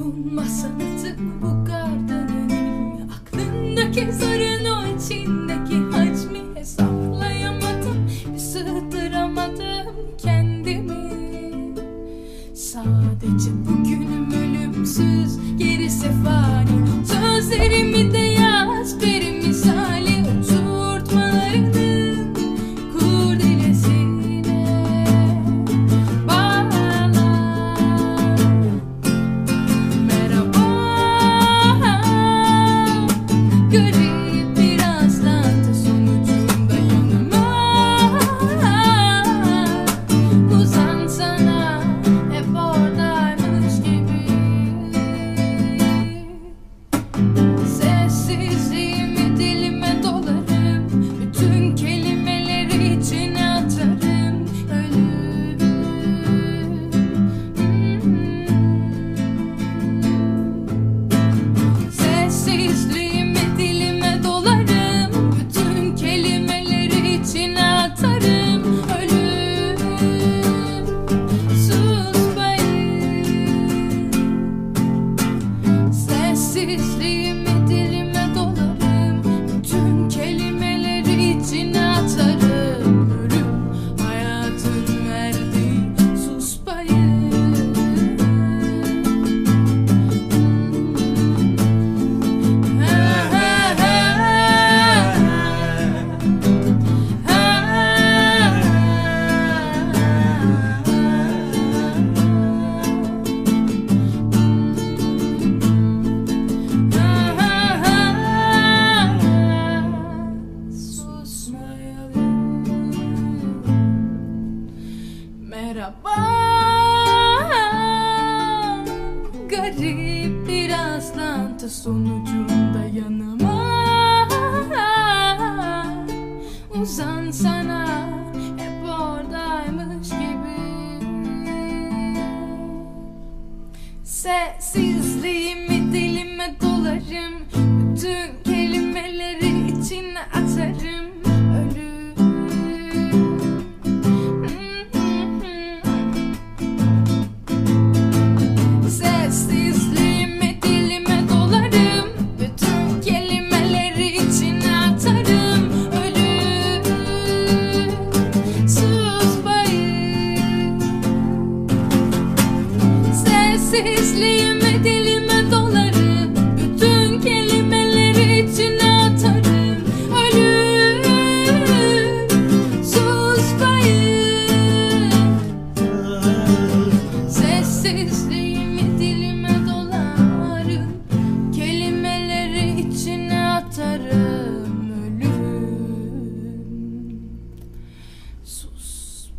Savunma sanatı bu gardanın ilmi Aklındaki sorun o içindeki hacmi Hesaplayamadım. Bir sığdıramadım kendimi. Sadece bugünüm ölümsüz gerisi fani. Sözlerimi de Sessizliğimi dilime dolarım Bütün kelimeleri içine atarım Garip bir rastlantı sonucunda yanıma. Uzansana hep oradaymış gibi. Sessizliğimi dilime dolarım. Bütün Sus.